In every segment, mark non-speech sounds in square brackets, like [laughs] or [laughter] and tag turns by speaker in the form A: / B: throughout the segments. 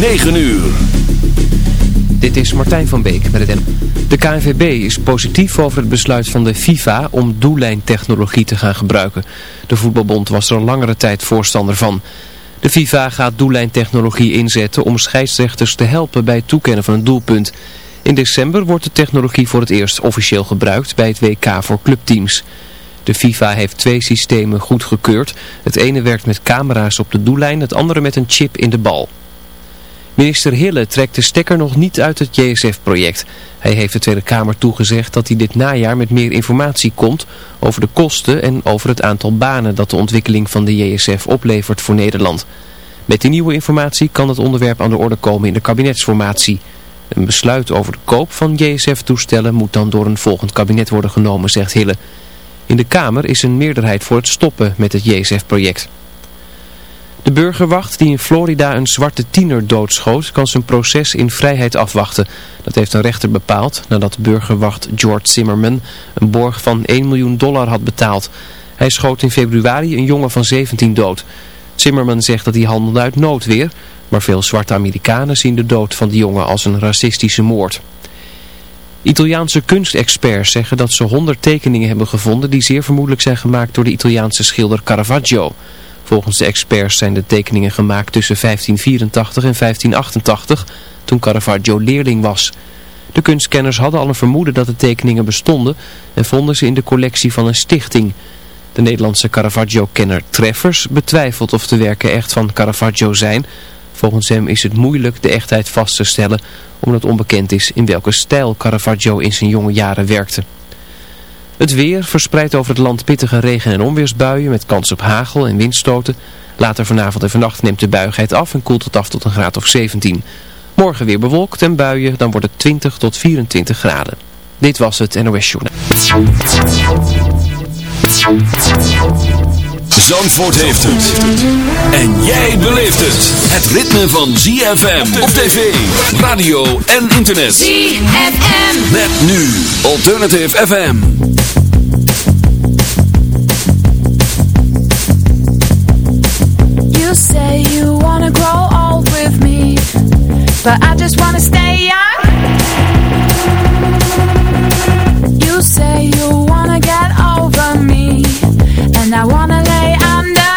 A: 9 uur.
B: Dit is Martijn van Beek met het De KNVB is positief over het besluit van de FIFA om doellijntechnologie te gaan gebruiken. De voetbalbond was er al langere tijd voorstander van. De FIFA gaat doellijntechnologie inzetten om scheidsrechters te helpen bij het toekennen van een doelpunt. In december wordt de technologie voor het eerst officieel gebruikt bij het WK voor clubteams. De FIFA heeft twee systemen goedgekeurd. Het ene werkt met camera's op de doellijn, het andere met een chip in de bal. Minister Hille trekt de stekker nog niet uit het JSF-project. Hij heeft de Tweede Kamer toegezegd dat hij dit najaar met meer informatie komt over de kosten en over het aantal banen dat de ontwikkeling van de JSF oplevert voor Nederland. Met die nieuwe informatie kan het onderwerp aan de orde komen in de kabinetsformatie. Een besluit over de koop van JSF-toestellen moet dan door een volgend kabinet worden genomen, zegt Hille. In de Kamer is een meerderheid voor het stoppen met het JSF-project. De burgerwacht die in Florida een zwarte tiener doodschoot kan zijn proces in vrijheid afwachten. Dat heeft een rechter bepaald nadat burgerwacht George Zimmerman een borg van 1 miljoen dollar had betaald. Hij schoot in februari een jongen van 17 dood. Zimmerman zegt dat hij handelde uit noodweer, maar veel zwarte Amerikanen zien de dood van de jongen als een racistische moord. Italiaanse kunstexperts zeggen dat ze 100 tekeningen hebben gevonden die zeer vermoedelijk zijn gemaakt door de Italiaanse schilder Caravaggio. Volgens de experts zijn de tekeningen gemaakt tussen 1584 en 1588, toen Caravaggio leerling was. De kunstkenners hadden al een vermoeden dat de tekeningen bestonden en vonden ze in de collectie van een stichting. De Nederlandse Caravaggio-kenner Treffers betwijfelt of de werken echt van Caravaggio zijn. Volgens hem is het moeilijk de echtheid vast te stellen omdat onbekend is in welke stijl Caravaggio in zijn jonge jaren werkte. Het weer verspreidt over het land pittige regen- en onweersbuien met kans op hagel en windstoten. Later vanavond en vannacht neemt de buigheid af en koelt het af tot een graad of 17. Morgen weer bewolkt en buien, dan wordt het 20 tot 24 graden. Dit was het NOS Journaal.
A: Zandvoort heeft het. En jij beleeft het. Het ritme van ZFM op tv, radio en internet.
C: ZFM.
A: Met nu Alternative FM.
D: You say you wanna grow old with me But I just wanna stay young You say you wanna get over me I wanna lay under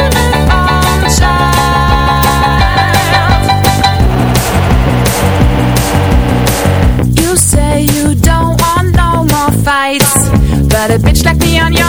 D: Uniform child You say you don't want no more fights But a bitch like me on your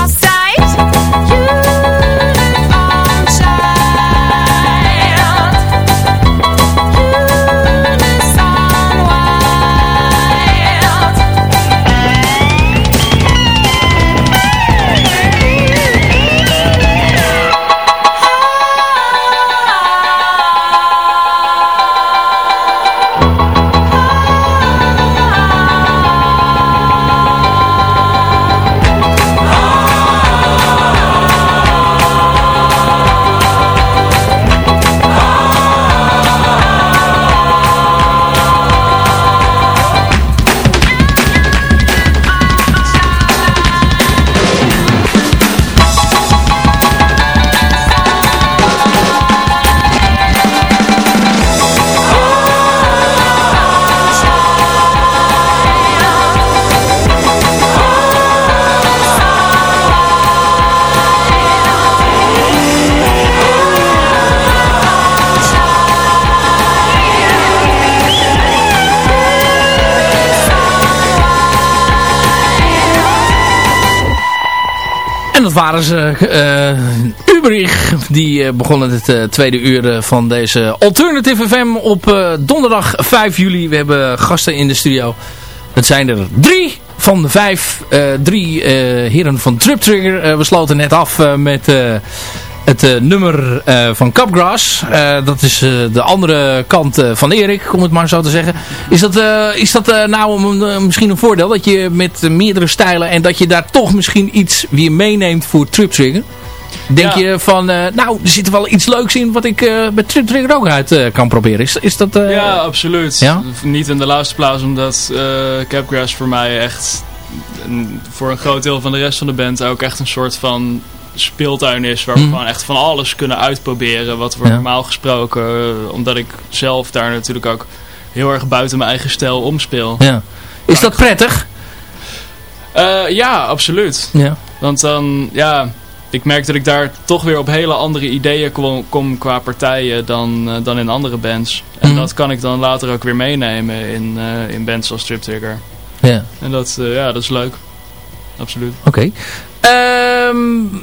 E: waren ze, uh, die uh, begonnen het uh, tweede uur van deze Alternative FM op donderdag 5 juli. We hebben gasten in de studio. Het zijn er drie van de vijf, drie heren van Trip Trigger. we sloten net af met het uh, nummer uh, van Capgrass. Uh, dat is de andere kant van Erik, om het maar zo te zeggen. Is dat, is dat nou een, misschien een voordeel dat je met meerdere stijlen en dat je daar toch misschien iets weer meeneemt voor Trip Trigger? Denk
F: Ja.
E: je van, nou, er zit wel iets leuks in wat ik met Trip Trigger ook uit kan proberen. Is, is dat...
F: ja, absoluut.
E: ja?
F: Niet in de laatste plaats, omdat eh, Capgrass voor mij echt, voor een groot deel van de rest van de band ook echt een soort van speeltuin is waar we
E: Mhm.
F: gewoon echt van alles kunnen uitproberen. Wat we
E: Ja.
F: normaal gesproken, eh, omdat ik zelf daar natuurlijk ook heel erg buiten mijn eigen stijl omspeel.
E: Ja. Is dat prettig?
F: Eh, ja, absoluut.
E: Ja.
F: Want dan, ja, ik merk dat ik daar toch weer op hele andere ideeën kom, kom qua partijen dan, eh, dan in andere bands. En
E: Mhm.
F: dat kan ik dan later ook weer meenemen in, in bands als Trip Trigger.
E: Ja.
F: En dat, ja, dat is leuk. Absoluut.
E: Oké. Ehm,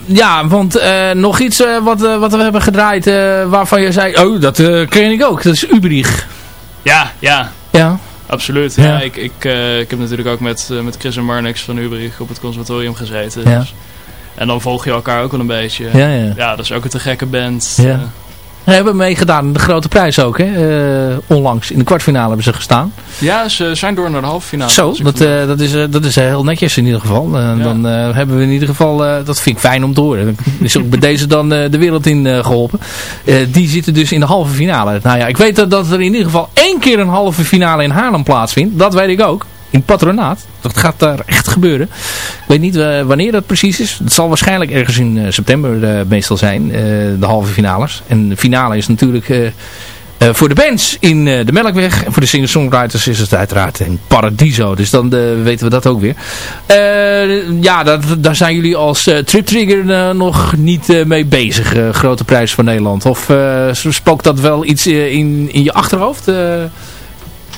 E: ja, want eh, nog iets eh, wat, eh, wat we hebben gedraaid waarvan je zei, oh, dat ken ik ook. Dat is Ubrich.
F: Ja, ja,
E: Ja.
F: absoluut.
E: Ja.
F: Ja. ik, ik, ik heb natuurlijk ook met, met Chris en Marnix van Ubrich op het conservatorium gezeten.
E: Ja.
F: Dus- en dan volg je elkaar ook wel een beetje.
E: Ja, ja.
F: Ja, dat is ook een te gekke band.
E: Ja. Hebben meegedaan de grote prijs ook, hè. Eh, onlangs. In de kwartfinale hebben ze gestaan.
F: ja, ze zijn door naar de halve finale.
E: Zo, dat, eh, dat is, eh, dat is heel netjes in ieder geval.
F: Ja.
E: Dan hebben we in ieder geval, dat vind ik fijn om te horen. Dan is ook bij deze dan de wereld in eh, geholpen. Eh, die zitten dus in de halve finale. Nou ja, ik weet dat, dat er in ieder geval één keer een halve finale in Haarlem plaatsvindt. Dat weet ik ook. In patronaat. Dat gaat daar echt gebeuren. Ik weet niet eh, wanneer dat precies is. Het zal waarschijnlijk ergens in eh, september eh, meestal zijn. de halve finales. En de finale is natuurlijk... voor de bands in de Melkweg. En voor de singer-songwriters is het uiteraard in Paradiso. Dus dan weten we dat ook weer. Ja, daar zijn jullie als Trip Trigger nog niet mee bezig. grote prijs van Nederland. Of spookt dat wel iets in, in je achterhoofd?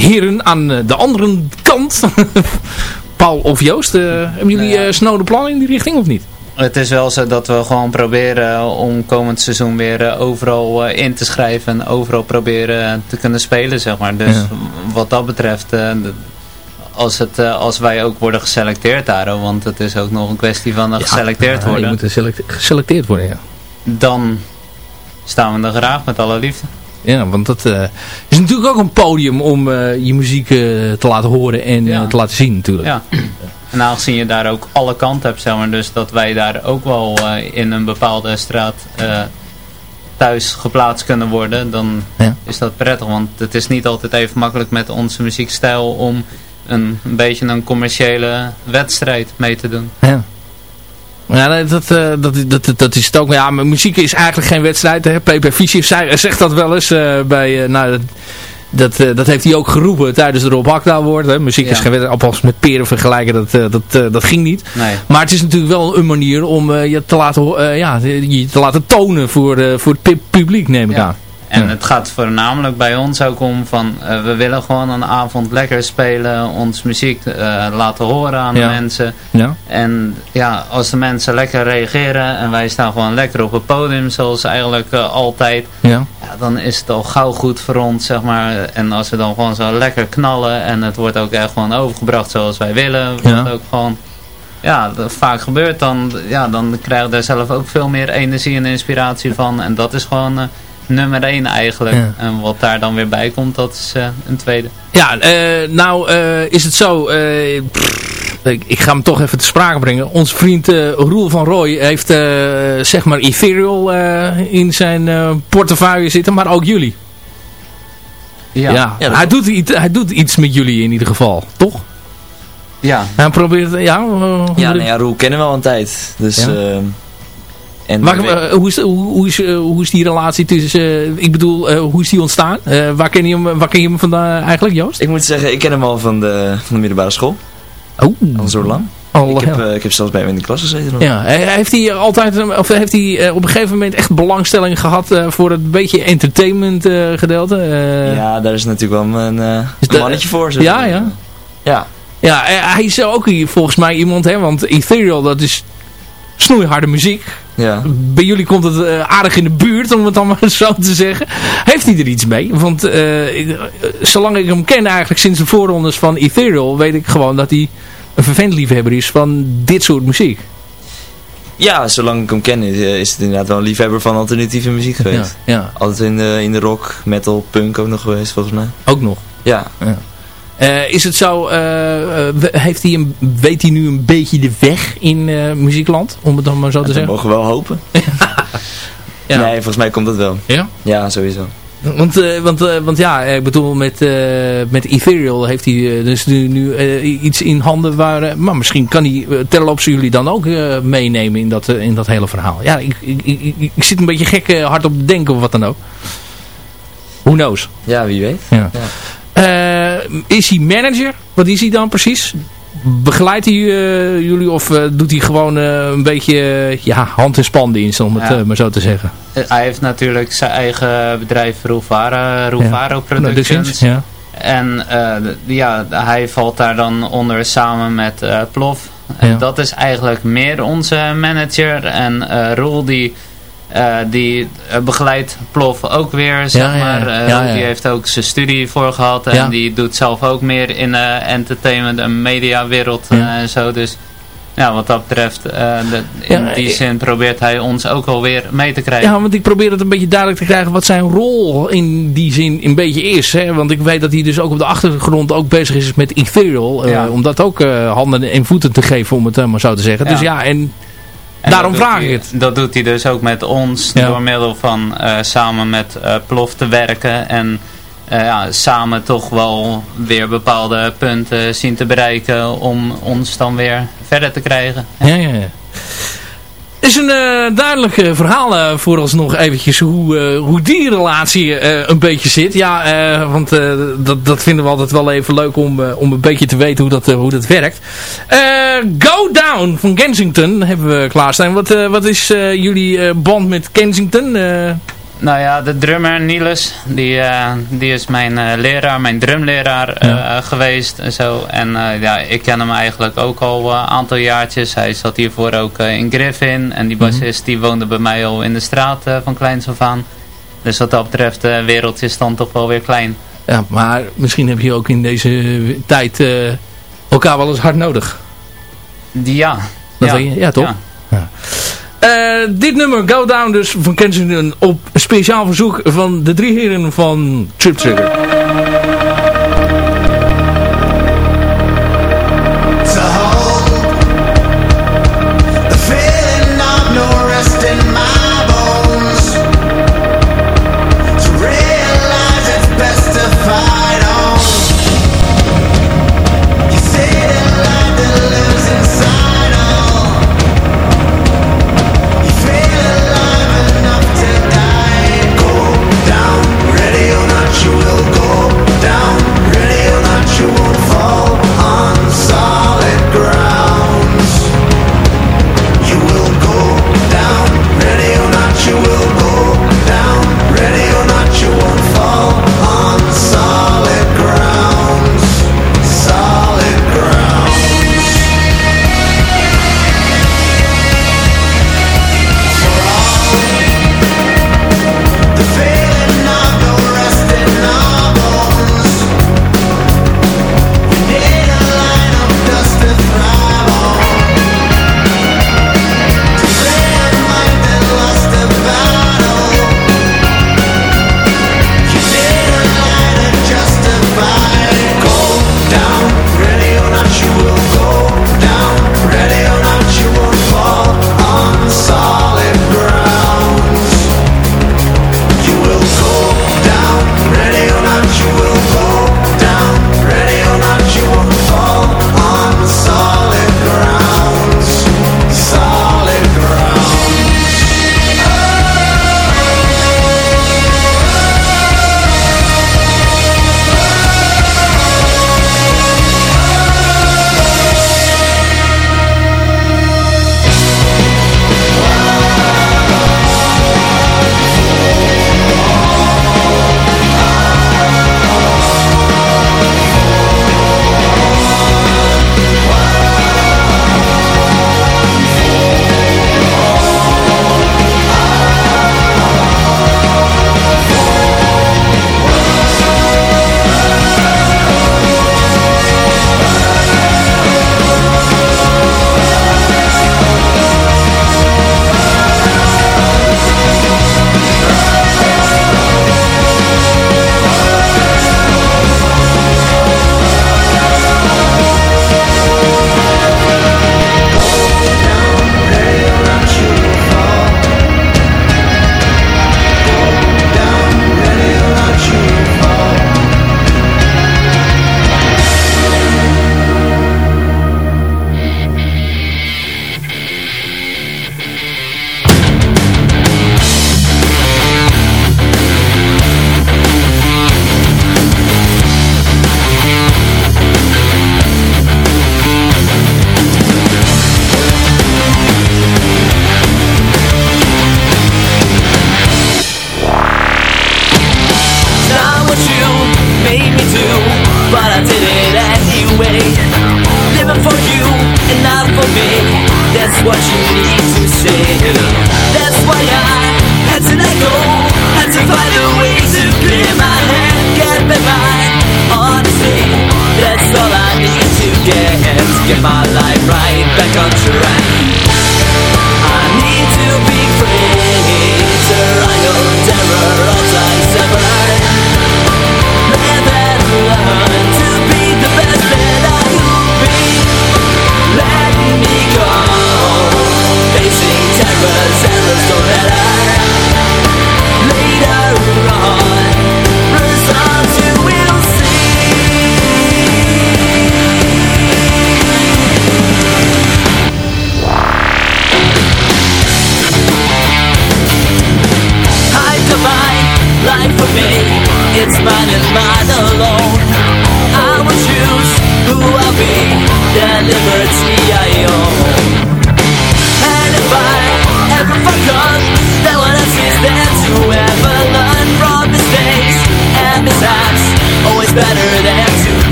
E: Heren aan eh, de andere kant. [laughs] Paul of Joost. eh, hebben jullie
C: Nou
E: eh, snode plannen in die richting of niet?
C: Het is wel zo dat we gewoon proberen om komend seizoen weer overal in te schrijven en overal proberen te kunnen spelen, zeg maar. Dus
E: Ja.
C: wat dat betreft, als, het, als wij ook worden geselecteerd daar, want het is ook nog een kwestie van geselecteerd
E: Ja, je
C: worden,
E: moet er select- geselecteerd worden, ja.
C: dan staan we er graag met alle liefde.
E: Ja, want dat eh, is natuurlijk ook een podium om eh, je muziek eh, te laten horen en
C: Ja.
E: te laten zien natuurlijk.
C: Ja. [clears throat] En aangezien je daar ook alle kanten hebt, zeg maar, dus dat wij daar ook wel in een bepaalde straat thuis geplaatst kunnen worden, dan
E: Ja.
C: is dat prettig. Want het is niet altijd even makkelijk met onze muziekstijl om een, een beetje een commerciële wedstrijd mee te doen.
E: Ja. Ja, dat, eh, dat, dat, dat is het ook. Ja, maar muziek is eigenlijk geen wedstrijd. Hè? Pepe Fischer zei- zegt dat wel eens eh, bij... eh, nou, dat, dat, eh, dat heeft hij ook geroepen tijdens de Rob Hakda woord. Hè? Muziek is geen wedstrijd. Althans met peren vergelijken, dat, eh, dat, eh, dat ging niet.
C: Nee.
E: Maar het is natuurlijk wel een manier om eh, je, te laten, eh, ja, je te laten tonen voor, eh, voor het pu- publiek, neem ik
C: Ja.
E: aan.
C: En
E: Ja.
C: het gaat voornamelijk bij ons ook om van, eh, we willen gewoon een avond lekker spelen, ons muziek eh, laten horen aan
E: Ja.
C: de mensen.
E: Ja.
C: En ja, als de mensen lekker reageren en wij staan gewoon lekker op het podium zoals eigenlijk eh, altijd,
E: Ja.
C: ja, dan is het al gauw goed voor ons, zeg maar. En als we dan gewoon zo lekker knallen en het wordt ook echt gewoon overgebracht zoals wij willen,
E: Ja.
C: ook gewoon ja, dat vaak gebeurt, dan, ja, dan krijg je daar zelf ook veel meer energie en inspiratie van. En dat is gewoon [laughs] nummer één eigenlijk.
E: Ja.
C: En wat daar dan weer bij komt, dat is eh, een tweede.
E: Ja, eh, nou eh, is het zo... eh, pff, ik, ik ga hem toch even te sprake brengen. Onze vriend eh, Roel van Rooij heeft eh, zeg maar Ethereal eh, in zijn eh, portefeuille zitten, maar ook jullie. Ja,
C: Ja,
E: hij, doet iets, hij doet iets met jullie in ieder geval, toch?
C: ja.
E: Hij probeert, ja...
G: Ja, nou ja, Roel kennen we al een tijd. Dus,
E: Ja.
G: En
E: Maar,
G: we-
E: eh, hoe, is, hoe, is, eh, hoe is die relatie tussen... eh, ik bedoel, hoe is die ontstaan? Waar, ken je hem, waar ken je hem vandaan eigenlijk, Joost?
G: ik moet zeggen, ik ken hem al van de, van de middelbare school.
E: Oh,
G: Al zo lang.
E: al,
G: Ik heb, ik heb zelfs bij hem in de klas gezeten. nog.
E: Ja, heeft hij altijd, of heeft hij op een gegeven moment echt belangstelling gehad eh, voor het beetje entertainment gedeelte?
G: Ja, daar is natuurlijk wel een, een mannetje voor. zo.
E: Ja, ja.
G: Ja,
E: Ja, hij is ook volgens mij iemand, hè, want Ethereal dat is snoeiharde muziek.
G: ja.
E: Bij jullie komt het eh, aardig in de buurt, om het dan [laughs] maar zo te zeggen. Heeft hij er iets mee? Want eh, eh, zolang ik hem ken eigenlijk sinds de voorrondes van Ethereal, weet ik gewoon dat hij een vervent liefhebber is van dit soort muziek.
G: ja, zolang ik hem ken is, het inderdaad wel een liefhebber van alternatieve muziek
E: Ja,
G: geweest.
E: ja,
G: Altijd in de, in de rock, metal, punk ook nog geweest volgens mij.
E: ook nog.
G: Ja,
E: Eh, is het zo, eh, eh, heeft hij een, weet hij nu een beetje de weg in muziekland? Om het dan maar zo te
G: dat
E: zeggen.
G: mogen we wel hopen. [laughs]
E: Ja.
G: Nee, volgens mij komt dat wel.
E: Ja?
G: Ja, sowieso.
E: Want, uh, want, uh, want ja, ik bedoel, met, uh, met Ethereal heeft hij dus nu, nu iets in handen waar... maar misschien kan hij terloops jullie dan ook meenemen in dat, in dat hele verhaal. Ja, ik, ik, ik, ik zit een beetje gek hard op te denken of wat dan ook. Who knows?
G: Ja, wie weet.
E: Ja. ja. Is hij manager? Wat is hij dan precies? begeleidt hij uh, jullie of uh, doet hij gewoon uh, een beetje ja, hand- en spandienst om het ja. maar zo te zeggen?
C: Hij heeft natuurlijk zijn eigen bedrijf Rouvaro ja. Productions.
E: Ja.
C: En ja, hij valt daar dan onder samen met Plof. En dat is eigenlijk meer onze manager. En Roel die uh, die uh, begeleidt Plof ook weer, zeg ja, maar. Ja, die heeft ook zijn studie voor gehad. En die doet zelf ook meer in de entertainment en mediawereld en zo. Dus ja, wat dat betreft, de, in die zin probeert hij ons ook alweer mee te krijgen.
E: Ja, want ik probeer het een beetje duidelijk te krijgen wat zijn rol in die zin een beetje is. Hè? Want ik weet dat hij dus ook op de achtergrond ook bezig is met Ethereal. Om dat ook handen en voeten te geven, om het maar zo te zeggen. Dus ja, en... En Daarom vraag ik het.
C: Dat doet hij dus ook met ons door middel van uh, samen met uh, Plof te werken en uh, ja, samen toch wel weer bepaalde punten zien te bereiken om ons dan weer verder te krijgen.
E: Ja, ja, ja is een uh, duidelijk uh, verhaal uh, voor ons nog eventjes hoe, hoe die relatie een beetje zit. Ja, want dat, dat vinden we altijd wel even leuk om, om een beetje te weten hoe dat, hoe dat werkt. Go Down van Kensington hebben we klaarstaan. Wat, wat is jullie band met Kensington?
C: Nou ja, de drummer Niels, die, uh, die is mijn uh, leraar, mijn drumleraar uh, geweest en zo. En ja, ik ken hem eigenlijk ook al een aantal jaartjes. Hij zat hiervoor ook in Griffin en die mhm. bassist die woonde bij mij al in de straat van kleins af aan. Dus wat dat betreft, de wereld is dan toch wel weer klein.
E: Ja, maar misschien heb je ook in deze tijd elkaar wel eens hard nodig.
C: Ja.
E: Dat ja. Je, ja, toch? Ja. Uh, dit nummer, Go Down dus van Kensington op speciaal verzoek van de drie heren van Trip Trigger.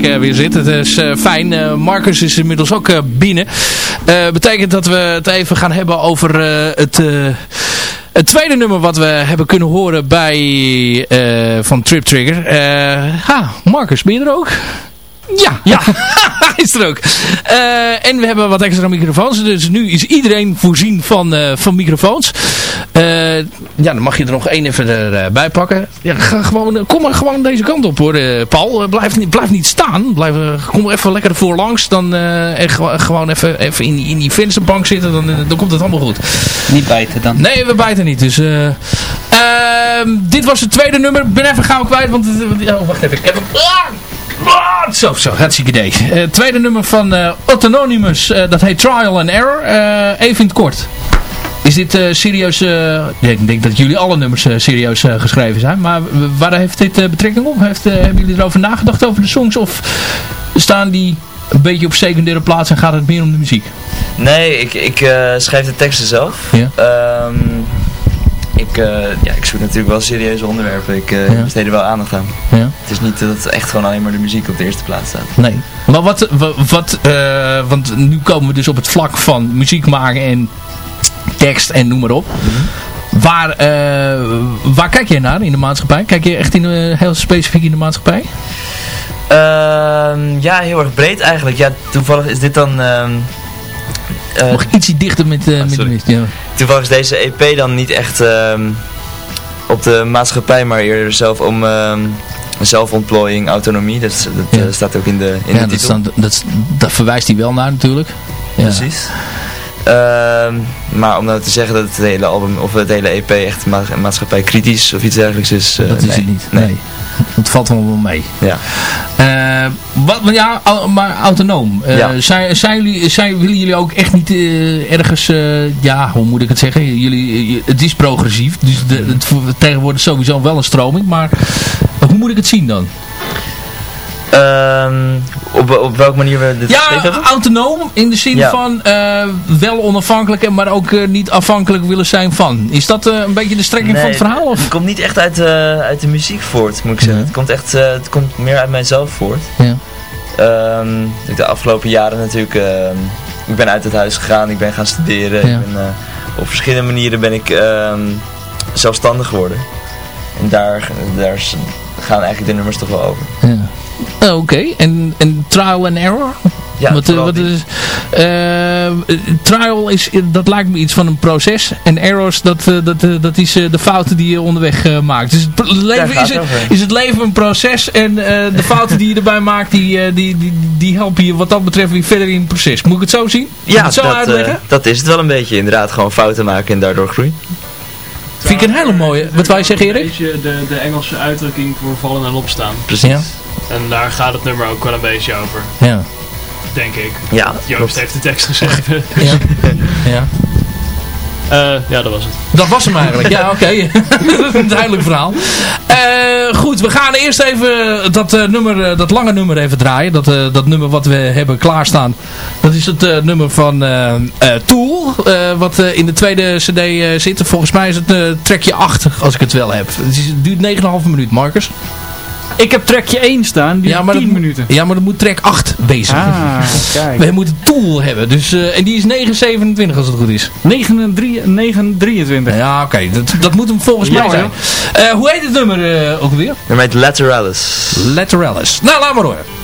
E: Eh, weer zit. Het is eh, fijn. Eh, Marcus is inmiddels ook binnen. Betekent dat we het even gaan hebben over het... het tweede nummer wat we hebben kunnen horen bij van Trip Trigger. Eh ha, Marcus, ben je er ook? Ja, ja. hij [laughs] is er ook. En we hebben wat extra microfoons. Dus nu is iedereen voorzien van, van microfoons. Eh, ja, dan mag je er nog één even erbij pakken. Ja, ga gewoon, kom maar gewoon deze kant op hoor, eh, Paul. Eh, blijf, niet, blijf niet staan. Blijf, eh, kom even lekker voorlangs. Dan eh, en gewo- gewoon even, even in, die- in die vensterbank zitten. Dan, eh, dan komt het allemaal goed.
C: Niet bijten dan.
E: Nee, we bijten niet. Dus, eh, ehm, dit was het tweede nummer. Ik ben even gauw kwijt. Want, oh, wacht even. Ik heb hem. Ah! Zo, zo, hartstikke idee. Eh, tweede nummer van eh Autonomous, eh, dat heet Trial and Error. Eh, even in het kort. Is dit eh, serieus... eh, ik denk dat jullie alle nummers eh, serieus geschreven zijn. Maar waar heeft dit betrekking op? Heeft, hebben jullie erover nagedacht over de songs? Of staan die een beetje op secundaire plaats en gaat het meer om de muziek?
G: Nee, ik, ik schrijf de teksten zelf.
E: Ja.
G: Ehm, ik, ja, ik zoek natuurlijk wel serieuze onderwerpen. Ik
E: Ja.
G: besteed er wel aandacht aan.
E: Ja.
G: Het is niet dat het echt gewoon alleen maar de muziek op de eerste plaats staat.
E: Nee. Maar wat, wa- wat want nu komen we dus op het vlak van muziek maken en tekst en noem maar op. Waar, eh, waar kijk je naar in de maatschappij? Kijk je echt in, eh, heel specifiek in de maatschappij?
G: Ehm, ja, heel erg breed eigenlijk. Ja, toevallig is dit dan... ehm, eh,
E: Nog ietsje dichter met, eh met de mist. Ja.
G: toevallig is deze EP dan niet echt ehm, op de maatschappij, maar eerder zelf om ehm, zelfontplooiing, autonomie. Dat, dat
E: Ja.
G: staat ook in de, in
E: Ja,
G: de
E: dat,
G: titel.
E: dat, is- dat verwijst hij wel naar natuurlijk. Ja.
G: Precies. Ehm, maar om nou te zeggen dat het hele album of het hele EP echt ma maatschappij kritisch of iets dergelijks is. eh,
E: Dat is
G: nee.
E: het niet. Nee. Het valt wel mee.
G: Ja.
E: Eh, wat, maar ja, maar autonoom. Eh,
G: Ja.
E: zijn, zijn jullie, zijn, willen jullie ook echt niet ergens, ja, hoe moet ik het zeggen? Jullie, het is progressief, dus de, het, tegenwoordig sowieso wel een stroming, maar hoe moet ik het zien dan?
G: Ehm, op, op welke manier we dit
E: Ja,
G: hebben?
E: autonoom in de zin
G: Ja.
E: van eh, wel onafhankelijk, maar ook eh, niet afhankelijk willen zijn van. Is dat eh, een beetje de strekking van het verhaal? Of?
G: Het komt niet echt uit, de uit de muziek voort, moet ik zeggen.
E: Ja.
G: Het komt echt, het komt meer uit mijzelf voort.
E: Ja.
G: Ehm, de afgelopen jaren natuurlijk, ehm, ik ben uit het huis gegaan, ik ben gaan studeren.
E: Ja.
G: Ik ben, op verschillende manieren ben ik zelfstandig geworden. En daar, daar gaan eigenlijk de nummers toch wel over.
E: Ja. Oh, Oké, en, en trial and error?
G: Ja,
E: wat, eh, wat is, eh, trial is, dat lijkt me iets van een proces. En errors, dat, eh, dat, eh, dat is eh, de fouten die je onderweg eh, maakt. Dus het leven, is,
G: het
E: is het leven een proces. En eh, de fouten die je erbij maakt, die, eh, die, die, die helpen je wat dat betreft weer verder in het proces. Moet ik het zo zien? Moet
G: Ja,
E: het zo
G: dat,
E: uitleggen?
G: eh, dat is het wel een beetje. Inderdaad, gewoon fouten maken en daardoor groeien.
E: Vind ik een hele mooie. Wat wij zeggen,
F: Een
E: Erik?
F: beetje de, de Engelse uitdrukking voor vallen en opstaan.
G: Precies.
E: Ja.
F: En daar gaat het nummer ook wel een beetje over,
E: Ja.
F: denk ik.
G: Ja,
F: Joost
G: klopt.
F: heeft de tekst geschreven.
E: Ja. [laughs] ja.
F: Eh, ja, dat was het.
E: Dat was hem eigenlijk. Ja, oké. [laughs] Een duidelijk verhaal. Eh, goed, we gaan eerst even dat, eh, nummer, dat lange nummer even draaien. Dat, dat nummer wat we hebben klaarstaan. Dat is het nummer van Tool. wat in de tweede cd zit. Volgens mij is het trekje 8 als ik het wel heb. Het, is, het duurt 9,5 minuut, Marcus.
H: Ik heb trekje 1 staan, die
E: Ja, maar
H: 10
E: dat,
H: minuten.
E: Ja, maar dan moet track 8 bezig.
H: Ah, [laughs] kijk.
E: We moeten Tool hebben. Dus, eh, en die is 9,27 als het goed is.
H: 923.
E: Ja, oké. Dat, dat moet hem volgens
H: Ja,
E: mij zijn. Eh, hoe heet het nummer eh, ook weer?
G: Nummer heet Lateralis.
E: Lateralis. Nou, laat maar horen.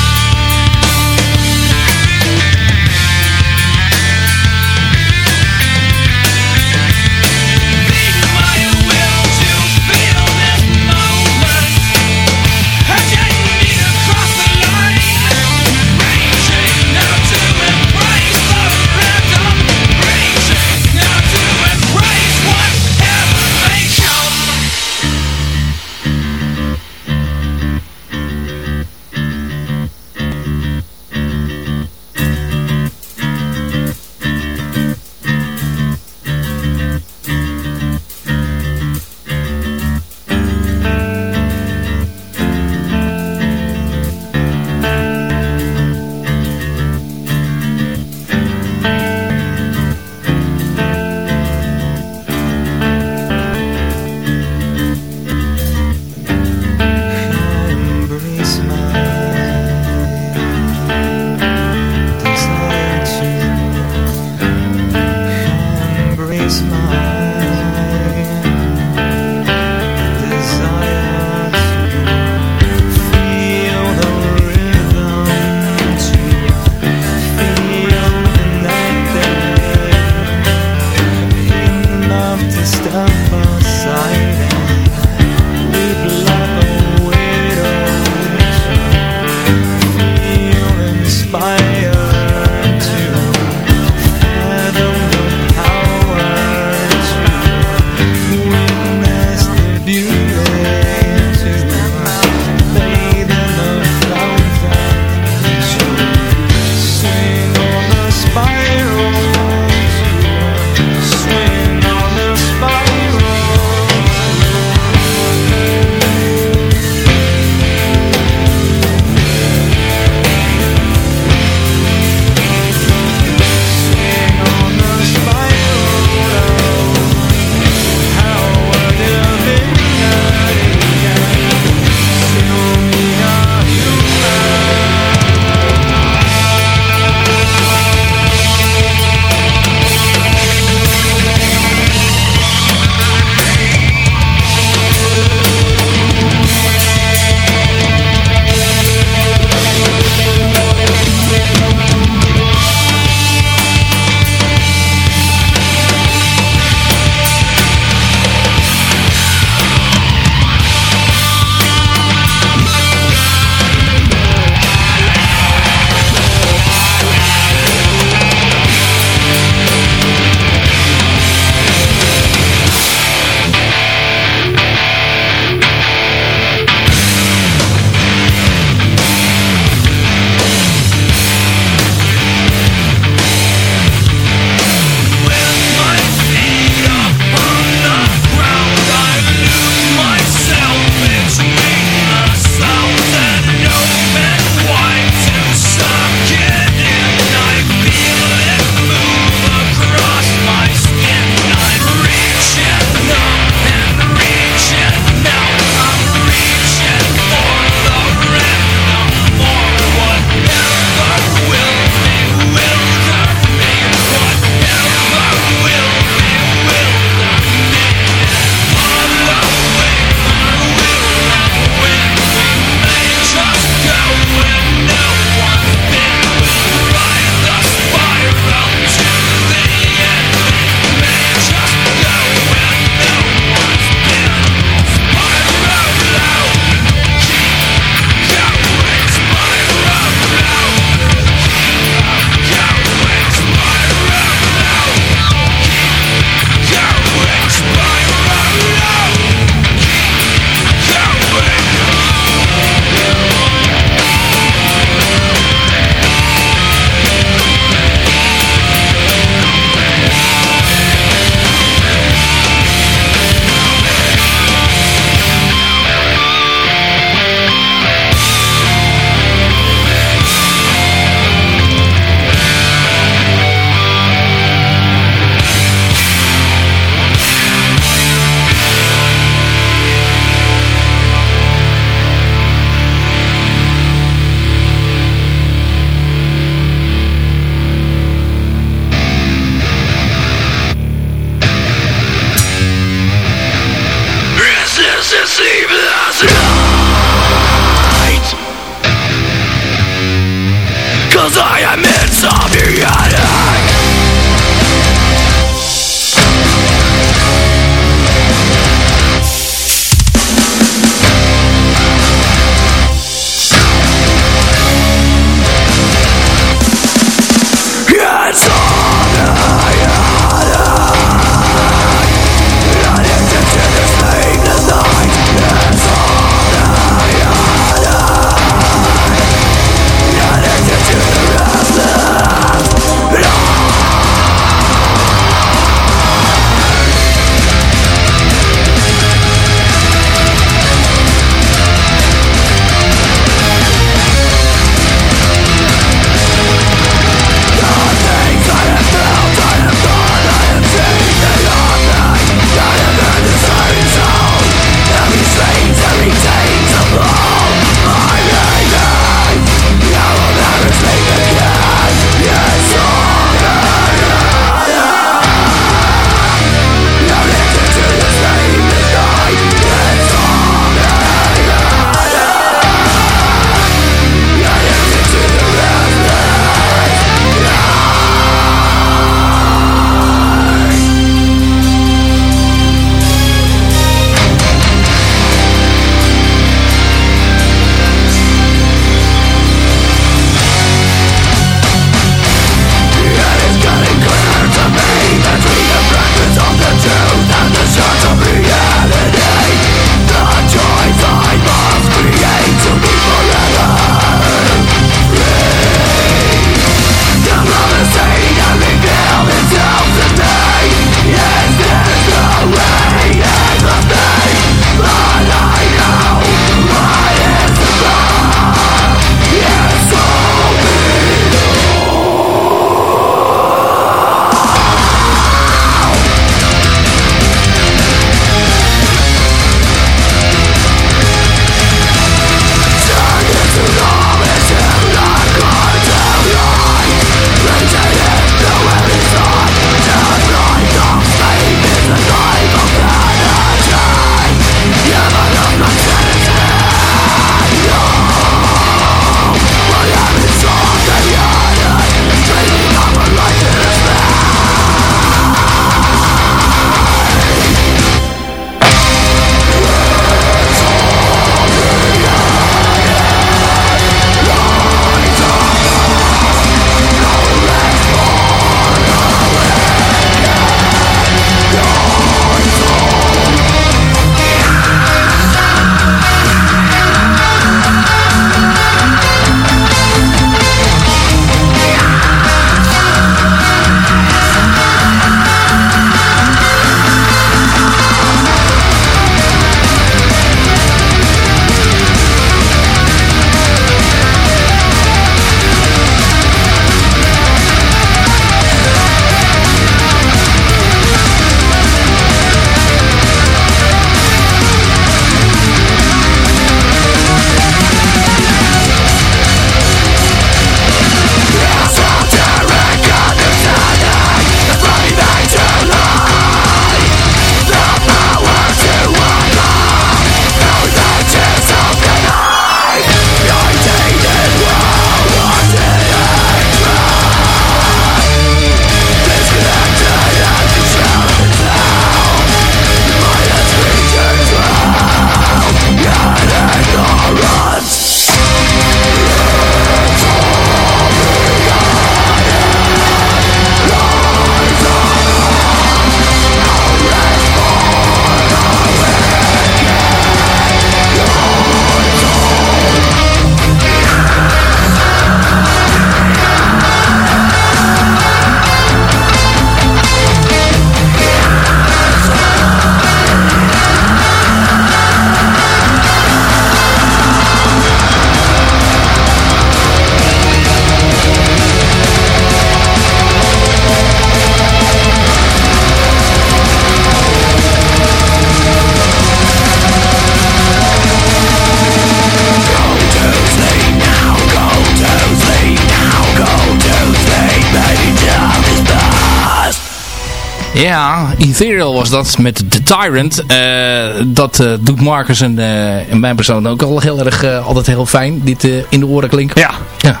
E: Ja, Ethereal was dat met The Tyrant. Eh, dat eh, doet Marcus en, eh, en mijn persoon ook al heel erg altijd heel fijn. Dit in de oren klinken.
H: Ja.
E: ja.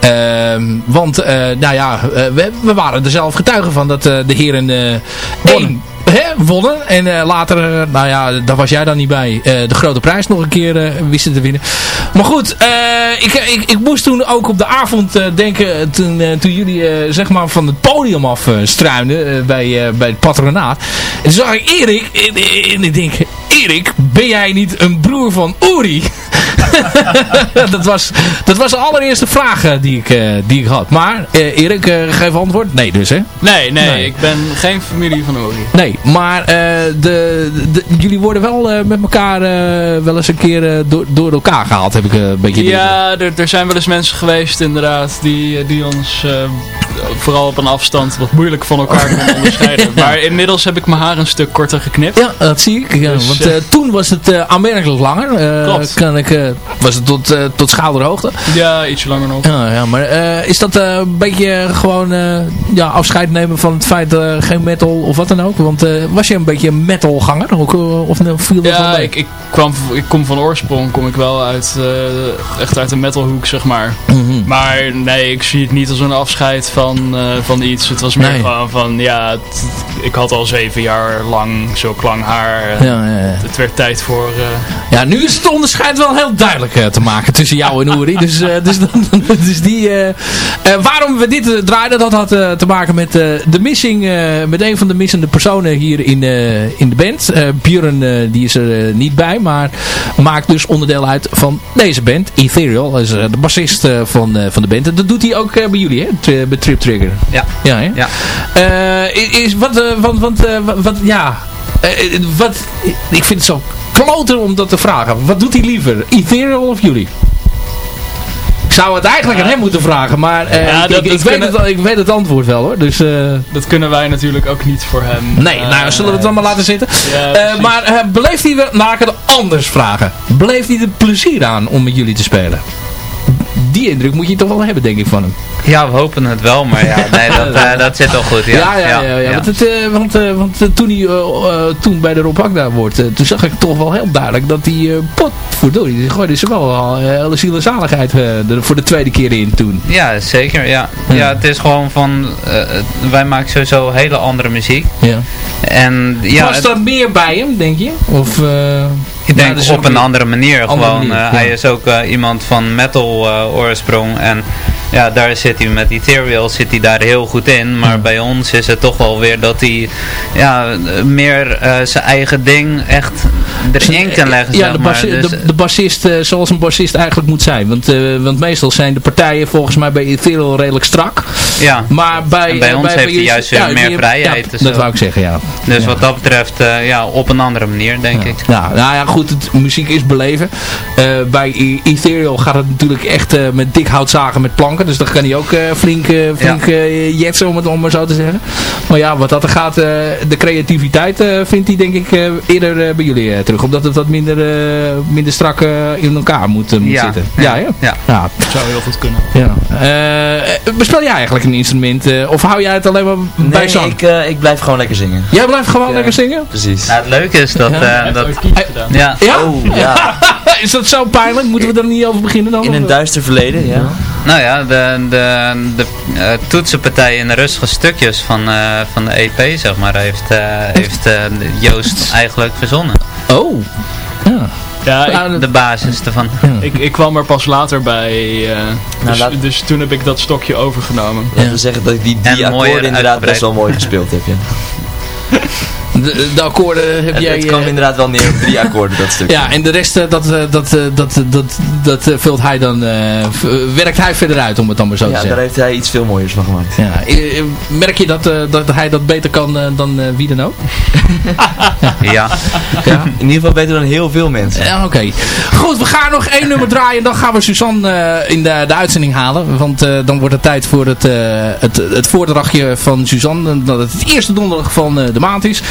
E: Ehm, want, eh, nou ja, eh, we, we waren er zelf getuigen van dat eh, de heren één, hè, wonnen. En later, nou ja, daar was jij dan niet bij, de grote prijs nog een keer wisten te winnen. Maar goed, ik, ik, ik moest toen ook op de avond denken, toen, toen jullie zeg maar van het podium af struinen eh, bij, bij het patronaat. En toen zag ik Erik en, en ik denk, Erik, ben jij niet een broer van Uri? [laughs] dat, was, dat was de allereerste vraag eh, die ik, eh, die ik had. Maar eh, Erik, eh, geef antwoord. Nee dus hè?
F: Nee, nee,
E: Nee.
F: ik ben geen familie van Ori.
E: Nee, maar eh, de, de, jullie worden wel eh, met elkaar eh, wel eens een keer eh, door, door elkaar gehaald, heb ik een beetje.
F: Ja, er, er zijn wel eens mensen geweest inderdaad die, die ons eh, vooral op een afstand wat moeilijk van elkaar konden onderscheiden. [laughs] Maar inmiddels heb ik mijn haar een stuk korter geknipt.
E: Ja, dat zie ik. Ja,
F: Dus,
E: want
F: eh,
E: toen was het eh, aanmerkelijk langer. Eh,
F: Klopt.
E: Kan ik, was het tot, tot schouderhoogte.
F: Ja, ietsje langer nog.
E: Ja, ja maar is dat een beetje gewoon ja, afscheid nemen van het feit geen metal of wat dan ook? Want was je een beetje een metalganger? Ook, of viel dat
F: Ja, ik, ik, kwam, ik kom van oorsprong, kom ik wel uit, echt uit de metalhoek, zeg maar.
E: Mhm.
F: Maar nee, ik zie het niet als een afscheid van, van iets. Het was meer
E: Nee.
F: gewoon van, ja, het- ik had al zeven jaar lang zo lang haar.
E: Ja, ja, ja.
F: Het werd tijd voor... eh,
E: Ja, nu is het onderscheid wel heel duidelijk eh, te maken tussen jou en Uri. Dus, eh, dus, dan, [laughs] dus die... waarom we dit draaiden, dat had te maken met eh, de missing, eh, met een van de missende personen hier in, eh, in de band. Eh Björn, eh, die is er niet bij, maar maakt dus onderdeel uit van deze band. Ethereal, is de bassist eh, van, eh, van de band. En dat doet hij ook bij jullie, hè? Bij Trip Trigger.
C: Ja.
E: Ja, hè?
C: Ja.
E: Eh, is, wat, want, want, eh, wat, wat- ja, Eh, wat, ik vind het zo kloten om dat te vragen. Wat doet hij liever, Ethereal of jullie? Ik zou het eigenlijk aan hem moeten vragen, maar eh,
F: Ja,
E: ik,
F: dat-
E: ik, weet het, ik weet het antwoord wel hoor. Dus,
F: dat kunnen wij natuurlijk ook niet voor hem.
E: nee, nou zullen we het dan maar laten zitten.
F: Ja,
E: maar beleeft hij, nou ik het anders vragen. Beleeft hij er plezier aan om met jullie te spelen? Die indruk moet je toch wel hebben denk ik van hem.
C: Ja, we hopen het wel, maar ja, [laughs] nee, dat, eh, dat zit al goed. Ja,
E: Ja, ja, ja. ja, Want, het, eh, want, eh, want eh, toen hij toen bij de Rob Agda wordt, toen zag ik toch wel heel duidelijk dat hij, uh, pot verdorie, die gooide ze wel al hele ziel en zaligheid er voor de tweede keer in toen.
C: Ja, zeker. Ja.
E: Ja.
C: Het is gewoon van, wij maken sowieso hele andere muziek.
E: Ja.
C: En ja,
E: Was dat meer bij hem, denk je? Of,
C: ik denk
E: dus
C: op een andere manier.
E: Andere
C: gewoon,
E: manier,
C: eh,
E: ja.
C: Hij is ook eh, iemand van metal eh, oorsprong. En ja, daar zit hij met Ethereal zit hij daar heel goed in. Maar
E: Ja.
C: bij ons is het toch wel weer dat hij ja, meer eh, zijn eigen ding echt erin kan leggen.
E: Ja, de,
C: Dus,
E: de, de bassist eh, zoals een bassist eigenlijk moet zijn. Want, eh, want meestal zijn de partijen volgens mij bij Ethereal redelijk strak.
C: ja.
E: Maar bij,
C: En bij ons heeft hij juist weer meer
E: meer-
C: vrijheid,
E: Ja,
C: dus
E: dat wou ik zeggen, ja.
C: Dus
E: Ja.
C: wat dat betreft, ja, op een andere manier, denk ik.
E: Ja, nou ja, goed, het, muziek is beleven. Bij E- Ethereal gaat het natuurlijk echt met dik hout zagen met Dus dan kan hij ook eh, flink, eh, flink eh, jetsen, om het om maar zo te zeggen. Maar ja, wat dat er gaat, eh, de creativiteit eh, vindt hij denk ik eh, eerder bij jullie terug. Omdat het wat minder, eh, minder strak eh, in elkaar moet, moet
C: Ja,
E: zitten.
C: ja,
E: Ja, ja.
C: ja.
E: ja.
F: zou heel goed kunnen.
E: ja. Eh, bespeel jij eigenlijk een instrument? eh, of hou jij het alleen maar bij
G: Nee,
E: zang?
G: ik, eh, ik blijf gewoon lekker zingen.
E: Jij blijft gewoon
G: Ja.
E: lekker zingen?
G: Precies.
C: Nou, het leuke is dat...
E: Ja.
C: eh, dat ja,
E: Ja?
G: Oh, ja. [laughs]
E: Is dat zo pijnlijk? Moeten we er niet over beginnen dan?
G: In een duister verleden, ja.
C: Nou ja, de, de, de eh, toetsenpartij in de rustige stukjes van, eh, van de EP, zeg maar, heeft, eh, heeft eh, Joost [laughs] eigenlijk verzonnen.
E: Oh. Ja.
F: Ik,
C: De basis ervan.
F: ik, ik kwam er pas later bij. eh, dus,
G: laat-
F: dus toen heb ik dat stokje overgenomen.
G: Laten we zeggen dat ik die, die akkoorden inderdaad best wel mooi gespeeld heb, ja. [laughs]
E: De, de akkoorden heb
G: Het,
E: jij...
G: het kwam
E: eh,
G: inderdaad wel neer op drie akkoorden, dat stuk.
E: ja, en de rest, eh, dat, eh, dat, eh, dat, dat, dat eh, vult hij dan, werkt hij verder uit, om het dan maar zo te
G: Ja, daar
E: zeggen.
G: heeft hij iets veel mooiers van gemaakt.
E: Ja, merk je dat, eh, dat hij dat beter kan dan eh, wie dan ook? [laughs]
C: Ja.
E: Ja.
G: In ieder geval beter dan heel veel mensen.
E: Ja, Oké. Goed, we gaan nog één nummer draaien. en Dan gaan we Suzanne eh, in de, de uitzending halen. Want eh, dan wordt het tijd voor het, eh, het, het voordrachtje van Suzanne. Dat het het eerste donderdag van eh, de maand is.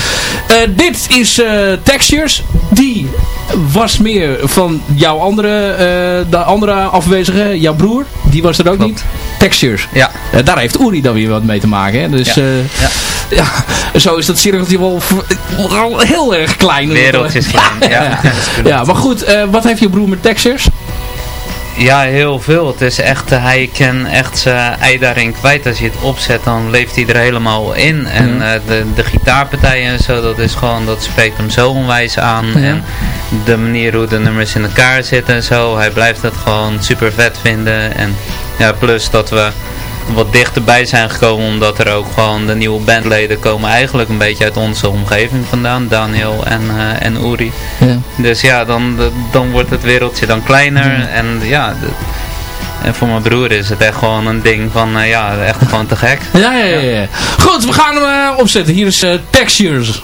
E: Eh, dit is eh, Textures. Die was meer van jouw andere, eh, de andere afwezige, jouw broer. Die was er ook
C: Klopt.
E: niet. Textures.
C: Ja.
E: Daar heeft Uri dan weer wat mee te maken. Hè? Dus
C: Ja. Ja.
E: ja, zo is dat cirkeltje wel, wel heel erg klein.
C: Wereldjes [laughs] klein. Ja,
E: Ja. Maar goed, wat heeft je broer met Textures?
C: Ja, heel veel. Het is echt, eh, hij kan echt zijn ei daarin kwijt. Als je het opzet, dan leeft hij er helemaal in. En
E: Mhm.
C: eh, de, de gitaarpartijen en zo, dat is gewoon, dat spreekt hem zo onwijs aan. En de manier hoe de nummers in elkaar zitten en zo, hij blijft het gewoon super vet vinden. En ja, plus dat we wat dichterbij zijn gekomen, omdat er ook gewoon de nieuwe bandleden komen eigenlijk een beetje uit onze omgeving vandaan. Daniel en, eh, en Uri.
E: Ja.
C: Dus ja, dan, dan wordt het wereldje dan kleiner. En ja, en voor mijn broer is het echt gewoon een ding van, eh, ja, echt gewoon te gek.
E: Ja, ja, ja. ja. Goed, we gaan hem eh, opzetten. Hier is Textures.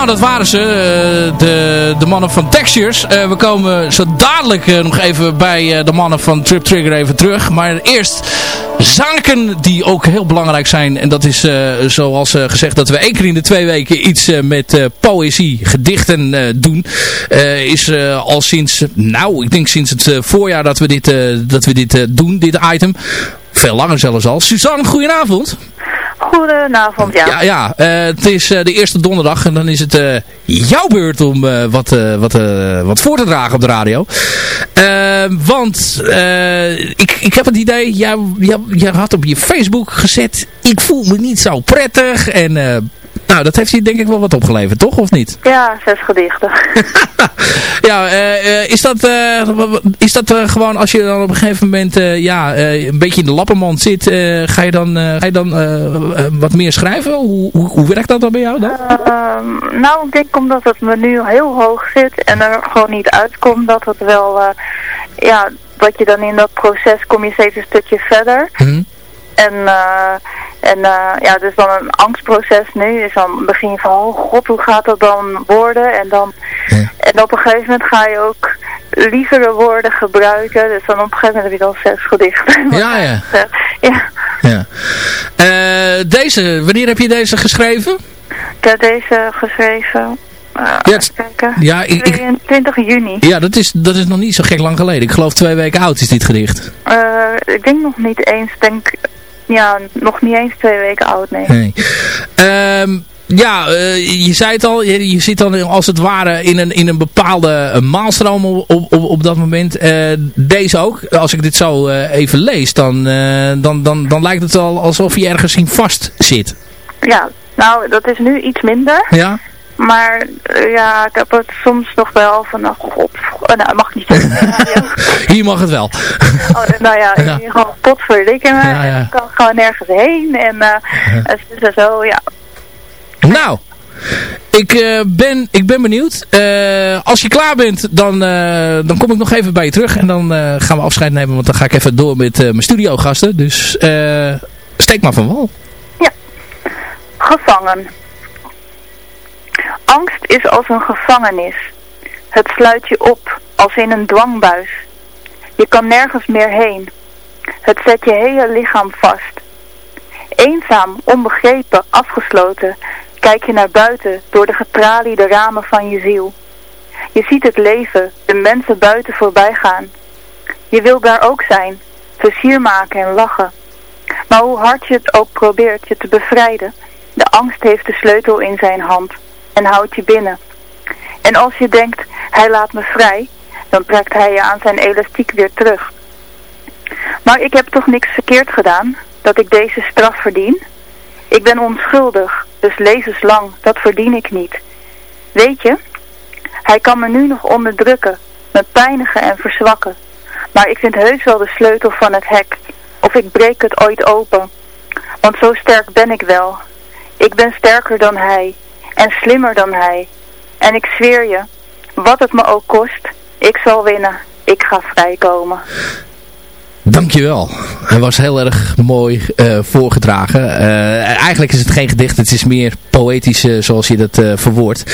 E: Nou, dat waren ze. eh, de, de mannen van Textures. Eh, we komen zo dadelijk eh, nog even bij de mannen van Trip Trigger even terug. Maar eerst zaken die ook heel belangrijk zijn. En dat is zoals gezegd dat we één keer in de twee weken iets met poëzie, gedichten doen. Is al sinds, nou ik denk sinds het voorjaar dat we dit, dat we dit doen, dit item. Veel langer zelfs al. Suzanne, goedenavond.
I: Goedenavond, ja.
E: Ja, ja eh, het is eh, de eerste donderdag en dan is het eh, jouw beurt om wat, wat, wat voor te dragen op de radio. Want ik, ik heb het idee, jij, jij, jij had op je Facebook gezet, ik voel me niet zo prettig. En nou, dat heeft je denk ik wel wat opgeleverd, toch? Of niet?
I: Ja, zes gedichten. [laughs]
E: Ja, eh, is dat, eh, is dat eh, gewoon als je dan op een gegeven moment eh, ja, een beetje in de lappenmand zit, ga je dan, ga je dan wat meer schrijven? Hoe, hoe, hoe werkt dat dan bij jou dan?
I: Ehm, nou, ik denk omdat het me nu heel hoog zit en er gewoon niet uitkomt, dat het wel, ja, dat je dan in dat proces kom je steeds een stukje verder.
E: Hm?
I: En, eh, en eh, ja, dus dan een angstproces nu is dan begin je van, oh god, hoe gaat dat dan worden? En dan, en op een gegeven moment ga je ook lievere woorden gebruiken. Dus dan op een gegeven moment heb je dan zes gedichten.
E: Ja, [laughs] ja.
I: ja.
E: ja. Eh, deze, wanneer heb je deze geschreven?
I: Ik heb deze geschreven.
E: Ja,
I: even kijken.
E: ja, ik- ik-
I: 22 juni.
E: Ja, dat is, dat is nog niet zo gek lang geleden. Ik geloof twee weken oud is dit gedicht.
I: Ik denk nog niet eens, denk, ja, nog niet eens twee weken oud, nee.
E: Nee. Ehm, ja, eh, je zei het al, je, je zit dan als het ware in een, in een bepaalde eh, maalstroom op, op, op, dat moment. Eh, deze ook, als ik dit zo even lees, dan, dan, dan, dan lijkt het al alsof je ergens in vast zit.
I: Ja, nou, dat is nu iets minder.
E: Ja?
I: Maar eh, ja, ik heb het soms nog wel van, nou, god, oh, nou, mag niet. [laughs]
E: Hier mag het wel. [laughs]
I: oh, nou ja, ik
E: Ja.
I: ben gewoon me.
E: Ja, ja.
I: Ik kan gewoon nergens heen. En eh het is er zo, ja.
E: Nou, ik, eh, ben, ik ben benieuwd. Eh, als je klaar bent, dan, eh, dan kom ik nog even bij je terug. En dan eh, gaan we afscheid nemen, want dan ga ik even door met eh, mijn studiogasten. Dus eh, steek maar van wal.
I: Gevangen. Angst is als een gevangenis. Het sluit je op als in een dwangbuis. Je kan nergens meer heen. Het zet je hele lichaam vast. Eenzaam, onbegrepen, afgesloten, kijk je naar buiten door de getraliede ramen van je ziel. Je ziet het leven, de mensen buiten voorbij gaan. Je wilt daar ook zijn, plezier maken en lachen. Maar hoe hard je het ook probeert je te bevrijden, de angst heeft de sleutel in zijn hand en houdt je binnen. En als je denkt, hij laat me vrij, dan trekt hij je aan zijn elastiek weer terug. Maar ik heb toch niks verkeerd gedaan, dat ik deze straf verdien? Ik ben onschuldig, dus levenslang, dat verdien ik niet. Weet je, hij kan me nu nog onderdrukken, me pijnigen en verzwakken. Maar ik vind heus wel de sleutel van het hek, of ik breek het ooit open. Want zo sterk ben ik wel. Ik ben sterker dan hij, en slimmer dan hij. En ik zweer je, wat het me ook kost, ik zal winnen. Ik ga vrijkomen.
E: Dankjewel. Hij was heel erg mooi eh, voorgedragen. Eh, eigenlijk is het geen gedicht, het is meer poëtisch eh, zoals je dat verwoordt.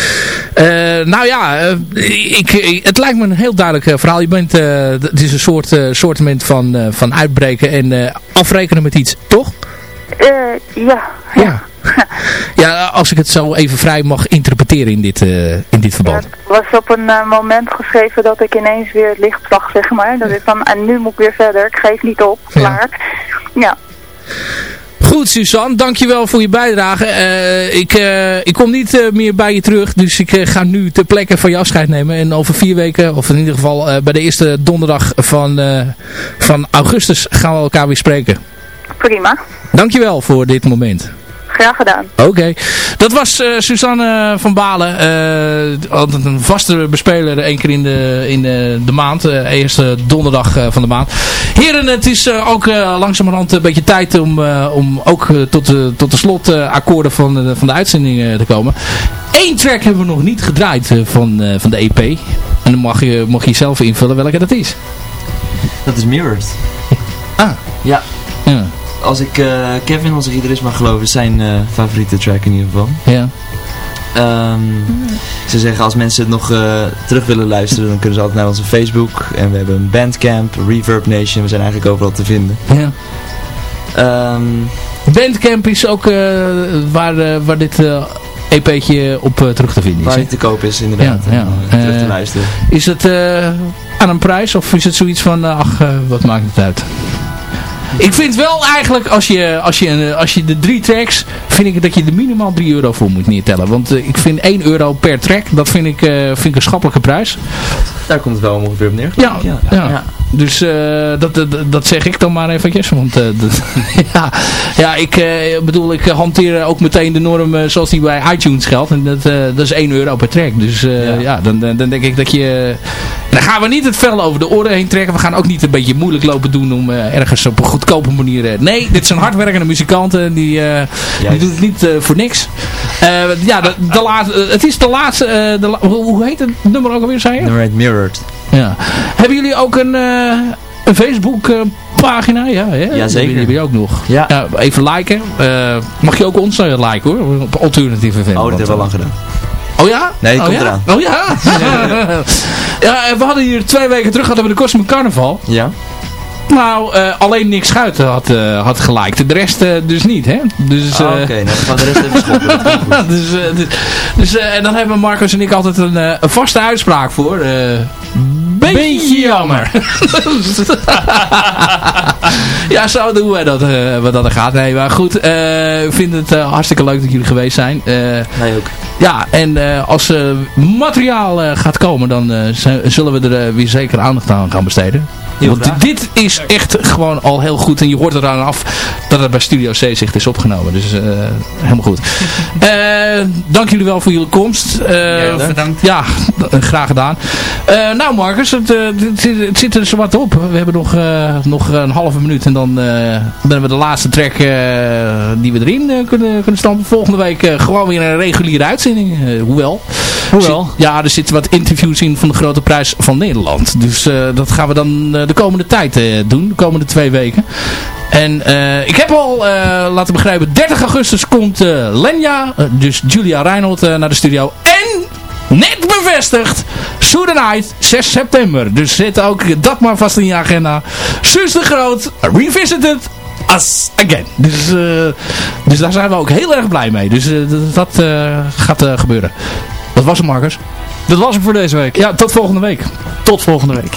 E: Nou ja, ik, ik- het lijkt me een heel duidelijk verhaal. Je bent, het is een soort soortement van, van uitbreken en afrekenen met iets, toch?
I: Eh, ja.
E: Ja. Ja, als ik het zo even vrij mag interpreteren in dit, eh, in dit verband.
I: Het was op een eh, moment geschreven dat ik ineens weer het licht zag, zeg maar. Dat ik van, en nu moet ik weer verder. Ik geef niet op. Klaar. Ja.
E: Goed, Suzanne, dankjewel voor je bijdrage. Eh, ik, ik kom niet meer bij je terug, dus ik ga nu ter plekke van je afscheid nemen. En over vier weken, of in ieder geval bij de eerste donderdag van, van augustus, gaan we elkaar weer spreken.
I: Prima.
E: Dankjewel voor dit moment.
I: Graag gedaan.
E: Oké, dat was eh, Suzanne van Balen. eh, altijd een vaste bespeler, één keer in de, in de, de maand. eh, eerste donderdag eh, van de maand. Heren, het is eh, ook eh, langzamerhand een beetje tijd om, eh, om ook tot, de, tot de slotakkoorden van, de- van de uitzending eh, te komen. Eén track hebben we nog niet gedraaid eh, van, eh, van de EP. En dan mag je, mag je zelf invullen welke dat is.
G: Dat is Mirrored.
E: Ah.
G: Ja.
E: Ja.
G: Als ik eh, Kevin, onze gitarist mag geloven, is zijn eh, favoriete track in ieder geval.
E: Ja.
G: Ehm, ik zou zeggen, als mensen het nog eh, terug willen luisteren, dan kunnen ze altijd naar onze Facebook. En we hebben een Bandcamp, Reverb Nation, we zijn eigenlijk overal te vinden.
E: Ja.
G: Ehm,
E: Bandcamp is ook waar, waar dit EP'tje op eh, terug te vinden is.
G: waar die te koop is, inderdaad.
E: Ja, ja.
G: terug te luisteren.
E: Is het aan een prijs of is het zoiets van, ach, wat maakt het uit? Ik vind wel eigenlijk, als je, als, je, een- als je de drie tracks, vind ik dat je er minimaal 3 euro voor moet neertellen. Want eh, ik vind 1 euro per track, dat vind ik, eh, vind ik een schappelijke prijs.
G: Daar komt het wel ongeveer op neer.
E: Ja, ja.
C: Ja.
E: Dus eh, dat, dat, dat zeg ik dan maar eventjes. Want eh, dat- [laughs] ja, ja, ik eh, bedoel, ik hanteer ook meteen de norm zoals die bij iTunes geldt. En dat, eh, dat is 1 euro per track. Dus eh, ja.
G: Ja.
E: dan, dan dan denk ik dat je... Dan gaan we niet het vel over de oren heen trekken. We gaan ook niet een beetje moeilijk lopen doen om ergens op een goedkope manier... nee, dit zijn hardwerkende muzikanten. Die, eh, die doen het niet eh, voor niks. Eh, ja, de, de laat, eh, het is de laatste... de la- hoe, heet het nummer ook alweer, zei je?
G: Nummer Mirrored.
E: Ja. Hebben jullie ook een, een Facebook pagina? Ja, hè?
G: Jazeker.
E: Die heb je ook nog.
G: Ja.
E: even liken. Mag je ook ons liken hoor. Op Alternative FM.
G: Oh, dat hebben we al lang gedaan.
E: Oh ja?
G: Nee,
E: oh,
G: komt
E: ja?
G: eraan.
E: Oh ja? [laughs] [laughs] ja, we hadden hier twee weken terug hadden we de Cosmic Carnaval.
G: Ja?
E: Nou, eh, alleen Nick Schuiten had, eh had geliked. De rest eh, dus niet, hè? Dus, eh,
G: Oké, we gaan de rest even schoppen. [laughs]
E: Dus, dus, dus, en dan hebben Marcus en ik altijd een, een vaste uitspraak voor. eh, beetje jammer. [laughs] ja, zo doen wij dat, wat dat er gaat. Nee, maar goed, ik vind het hartstikke leuk dat jullie geweest zijn.
G: Nee, ook.
E: ja, en als er materiaal gaat komen, dan zullen we er weer zeker aandacht aan gaan besteden. Want
G: graag.
E: dit is echt gewoon al heel goed. En je hoort eraan af dat het bij Studio C zich is opgenomen. Dus eh, helemaal goed. [laughs] Eh, dank jullie wel voor jullie komst. Eh,
C: bedankt.
E: Ja, graag gedaan. Nou Marcus, het, het, zit- het zit er zo wat op. We hebben nog, nog een halve minuut. En dan, hebben we de laatste track die we erin kunnen, kunnen stampen. Volgende week gewoon weer een reguliere uitzending. Hoewel.
H: Hoewel.
E: Zit- ja, er zitten wat interviews in van de Grote Prijs van Nederland. Dus dat gaan we dan de komende tijd eh, doen. De komende twee weken. En eh, ik heb al eh, laten begrijpen, 30 augustus komt eh, Lenja, eh, dus Julia Reinhold, eh, naar de studio. En net bevestigd, Night, 6 september. Dus zet ook dat maar vast in je agenda. Suus de Groot, Revisited, Us Again. Dus, eh, dus daar zijn we ook heel erg blij mee. Dus eh, dat, eh, gaat eh, gebeuren. Dat was het, Marcus.
H: Dat was hem voor deze week.
E: Ja, tot volgende week.
H: Tot volgende week.